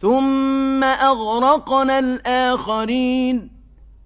ثُمَّ أَغْرَقْنَا الْآخَرِينَ